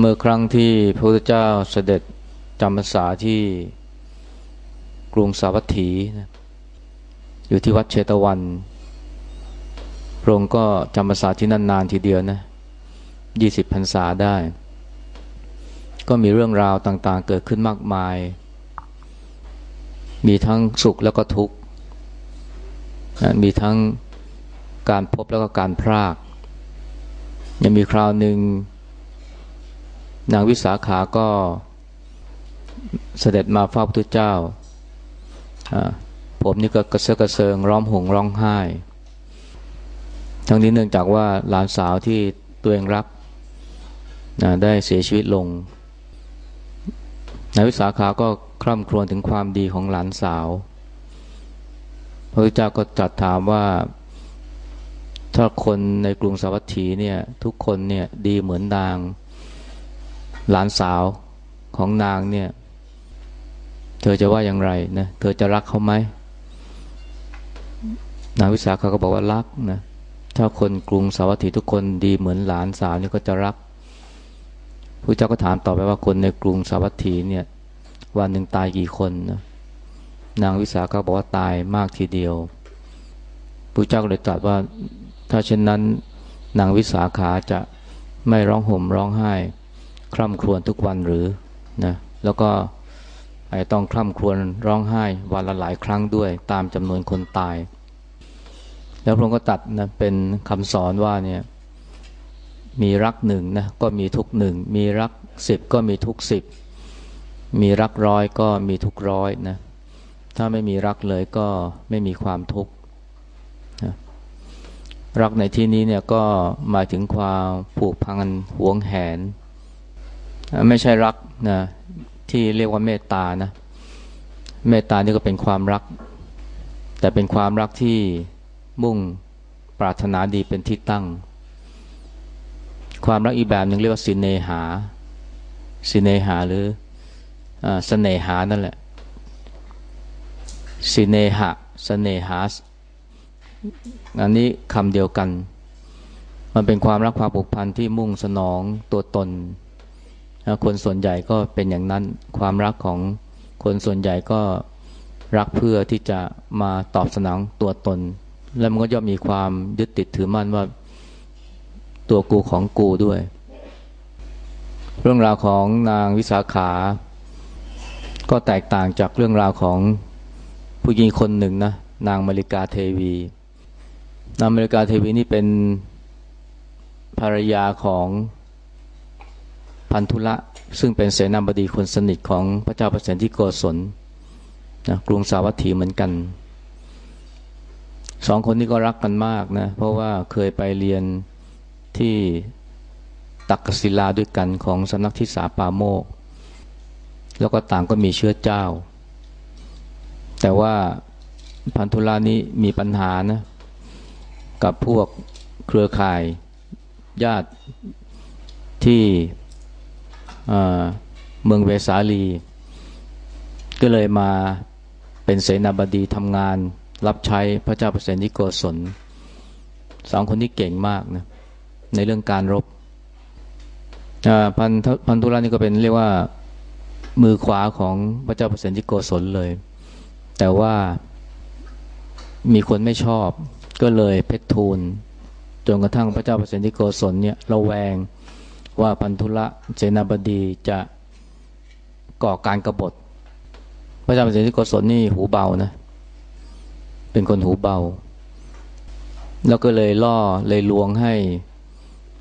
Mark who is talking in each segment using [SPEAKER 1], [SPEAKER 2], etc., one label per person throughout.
[SPEAKER 1] เมื่อครั้งที่พระพุทธเจ้าเสด็จจำพรรษาที่กรุงสาวัตถีนะอยู่ที่วัดเชตวัน พระองค์ก็จำพรรษาที่นั่นนานทีเดียวนะยี่สิบพรรษาได้ ก็มีเรื่องราวต่างๆ เกิดขึ้นมากมาย มีทั้งสุขแล้วก็ทุกข์ มีทั้งการพบแล้วก็การพราก ยังมีคราวหนึ่ง นางวิสาขาก็เสด็จมาเฝ้าพระพุทธเจ้า ผมนี่ก็กระเซาะกระเซิงร้องห่มร้องไห้ ทั้งนี้เนื่องจากว่าหลานสาวที่ตัวเองรักได้เสียชีวิตลง นายวิสาขาก็คร่ำครวญถึงความดีของหลานสาว พระพุทธเจ้าก็ตรัสถามว่าถ้าคนในกรุงสาวัตถีเนี่ยทุกคนเนี่ยดีเหมือนนาง หลานสาวของนางเนี่ย เธอจะว่าอย่างไรนะเธอจะรักเขาไหมนางวิสาขาก็บอกว่ารักนะถ้าคนกรุงสาวัตถีทุกคนดีเหมือนหลานสาวนี่ก็จะรักพระเจ้าก็ถามต่อไปว่าคนในกรุงสาวัตถีเนี่ย วันหนึ่งตายกี่คนนะนางวิสาขาบอกว่าตายมากทีเดียวพระเจ้าก็เลยตรัสว่า ถ้าเช่นนั้น นางวิสาขาจะไม่ร้องห่มร้องไห้ คร่ำครวญทุกวันหรือนะแล้วก็ไอ้ต้องคร่ำครวญร้องไห้วันละหลายครั้งด้วย ตามจำนวนคนตาย แล้วพระองค์ก็ตัดนะเป็นคำสอนว่าเนี่ยมีรักหนึ่งนะก็มีทุกหนึ่งมีรักสิบก็มีทุกสิบมีรักร้อยก็มีทุกร้อยนะถ้าไม่มีรักเลยก็ไม่มีความทุกข์รักในที่นี้เนี่ยก็หมายถึงความผูกพันหวงแหน ไม่ใช่รักนะที่เรียกว่าเมตตานะ เมตตานี่ก็เป็นความรัก แต่เป็นความรักที่มุ่งปรารถนาดีเป็นที่ตั้ง ความรักอีกแบบหนึ่งเรียกว่าสินเนหาสินเนหาหรืออสเสน่หานั่นแหละสินเนหะสเสน่หาอันนี้คำเดียวกัน มันเป็นความรักความผูกพันที่มุ่งสนองตัวตน คนส่วนใหญ่ก็เป็นอย่างนั้น ความรักของคนส่วนใหญ่ก็รักเพื่อที่จะมาตอบสนองตัวตน แล้วมันก็ย่อมมีความยึดติดถือมั่นว่าตัวกูของกูด้วย เรื่องราวของนางวิสาขา ก็แตกต่างจากเรื่องราวของผู้หญิงคนหนึ่งนะนางมาริกาเทวี นางมาริกาเทวีนี่เป็นภรรยาของ พันธุละ ซึ่งเป็นเสนาบดีคนสนิทของพระเจ้าประเสนที่โกศลนะกรุงสาวัตถีเหมือนกันสองคนนี้ก็รักกันมากนะ เพราะว่าเคยไปเรียนที่ตักกศิลาด้วยกันของสำนักทิสาปาโมก แล้วก็ต่างก็มีเชื้อเจ้า แต่ว่าพันธุลานี้มีปัญหานะ กับพวกเครือข่ายญาติที่ เมืองเวสาลี ก็เลยมาเป็นเสนาบดีทำงานรับใช้พระเจ้าเปรตนิโกศลสองคนที่เก่งมากนะในเรื่องการรบพันพันธุรานี่ก็เป็นเรียกว่ามือขวาของพระเจ้าเปรตนิโกศลเลย แต่ว่ามีคนไม่ชอบก็เลยเพชรทูลจนกระทั่งพระเจ้าเปรตนิโกศลเนี่ยระแวง ว่าพันธุละเสนาบดีจะก่อการกรบฏ พระเจ้าเป็นสิทธิโกศลนี่หูเบานะ เป็นคนหูเบา แล้วก็เลยล่อเลยลวงให้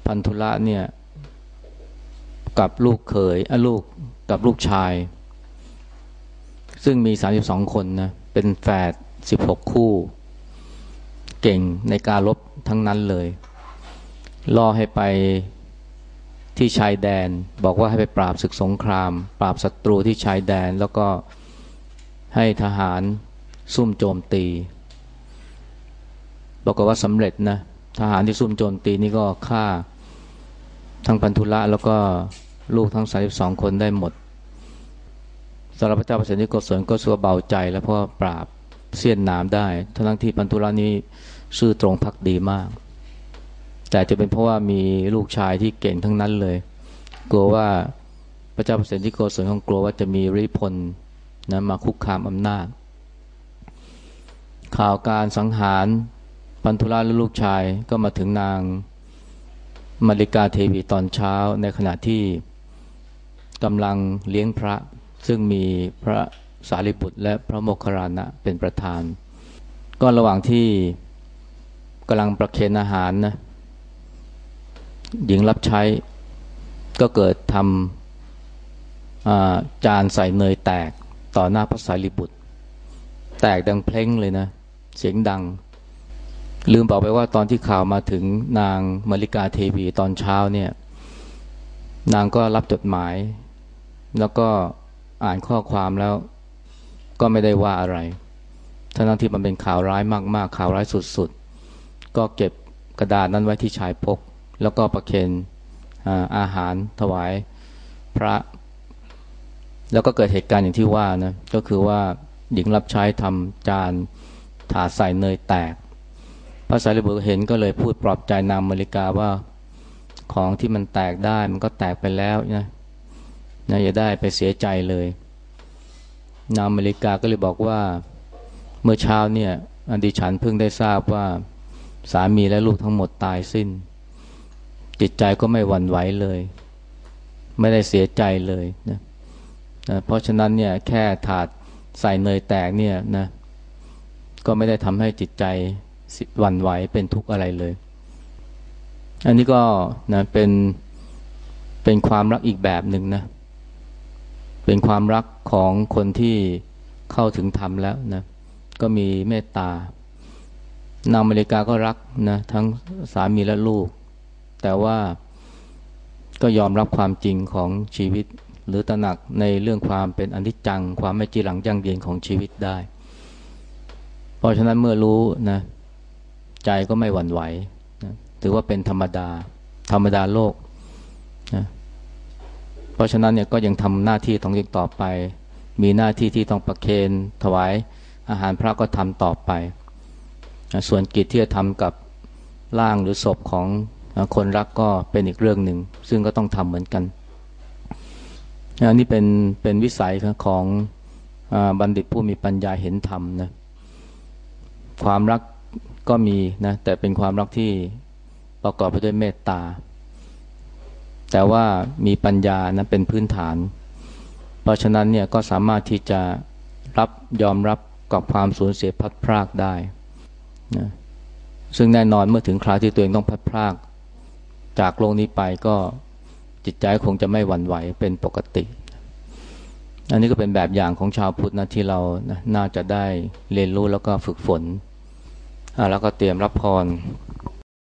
[SPEAKER 1] พันธุละเนี่ยกับลูกเขยอลูกกับลูกชาย ซึ่งมีสามสิบสองคนนะ เป็นแฝดสิบหกคู่ เก่งในการลบทั้งนั้นเลย ล่อให้ไป ที่ชายแดน บอกว่าให้ไปปราบศึกสงคราม ปราบศัตรูที่ชายแดนแล้วก็ให้ทหารซุ่มโจมตีบอกว่าสำเร็จนะทหารที่ซุ่มโจมตีนี่ก็ฆ่าทั้งพันธุละแล้วก็ลูกทั้งสาสองคนได้หมดสำหรับพระเจ้าประเสริฐโกศลก็สัวเบาใจ แล้วเพราะปราบเสี้ยนน้ำได้ทั้งที่พันธุละนี้ซื่อตรงพักดีมาก แต่จะเป็นเพราะว่ามีลูกชายที่เก่งทั้งนั้นเลย กลัวว่าพระเจ้าเปรตที่โกศลของกลัวว่าจะมีริพลนะมาคุกคามอำนาจ ข่าวการสังหารพันธุราและลูกชายก็มาถึงนางมาริกาเทวีตอนเช้าในขณะที่กำลังเลี้ยงพระ ซึ่งมีพระสารีบุตรและพระโมคคัลลานะเป็นประธาน ก็ระหว่างที่กำลังประเคนอาหารนะ หญิงรับใช้ ก็เกิดทำจานใส่เนยแตกต่อหน้าพระสารีบุตร แตกดังเพลงเลยนะ เสียงดัง ลืมบอกไปว่าตอนที่ข่าวมาถึงนางมาริกาเทวีตอนเช้าเนี่ย นางก็รับจดหมาย แล้วก็อ่านข้อความแล้วก็ไม่ได้ว่าอะไรทั้งที่มันเป็นข่าวร้ายมากๆ ข่าวร้ายสุดๆ ก็เก็บกระดาษนั้นไว้ที่ชายพก แล้วก็ประเคนอาหารถวายพระ แล้วก็เกิดเหตุการณ์อย่างที่ว่านะก็คือว่าหญิงรับใช้ทำจานถาใส่เนยแตกพระสารีบุตรเห็นก็เลยพูดปลอบใจนางมริกาว่าของที่มันแตกได้มันก็แตกไปแล้วนะนะอย่าได้ไปเสียใจเลยนางมริกาก็เลยบอกว่าเมื่อเช้าเนี่ยอดิฉันเพิ่งได้ทราบว่าสามีและลูกทั้งหมดตายสิ้น จิตใจก็ไม่หวั่นไหวเลย ไม่ได้เสียใจเลยนะนะเพราะฉะนั้นเนี่ยแค่ถาดใส่เนยแตกเนี่ยนะก็ไม่ได้ทำให้จิตใจหวั่นไหวเป็นทุกข์อะไรเลย อันนี้ก็นะเป็นเป็นความรักอีกแบบหนึ่งนะ เป็นความรักของคนที่เข้าถึงธรรมแล้วนะ ก็มีเมตตานางอเมริกาก็รักนะ ทั้งสามีและลูก แต่ว่าก็ยอมรับความจริงของชีวิต หรือตระหนักในเรื่องความเป็นอนิจจัง ความไม่จีหลังยั่งยืนของชีวิตได้ เพราะฉะนั้นเมื่อรู้นะใจก็ไม่หวั่นไหวนะถือว่าเป็นธรรมดา ธรรมดาโลกนะเพราะฉะนั้นเนี่ยก็ยังทำหน้าที่ต้องยังต่อไป มีหน้าที่ที่ต้องประเคนถวายอาหารพระก็ทำต่อไปนะส่วนกิจที่จะทำกับร่างหรือศพของ คนรักก็เป็นอีกเรื่องหนึ่ง ซึ่งก็ต้องทำเหมือนกันอันนี้เป็นเป็นวิสัยของอบัณฑิตผู้มีปัญญาเห็นธรรมนะความรักก็มีนะแต่เป็นความรักที่ประกอบไปด้วยเมตตา แต่ว่ามีปัญญานะเป็นพื้นฐาน เพราะฉะนั้นเนี่ยก็สามารถที่จะรับยอมรับกับความสูญเสียพัดพรากได้นะซึ่งแน่นอนเมื่อถึงคราวที่ตัวเองต้องพัดพราก จากโลกนี้ไปก็จิตใจคงจะไม่หวั่นไหวเป็นปกติ อันนี้ก็เป็นแบบอย่างของชาวพุทธนะที่เรานะน่าจะได้เรียนรู้แล้วก็ฝึกฝนแล้วก็เตรียมรับพร